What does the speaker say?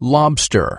lobster.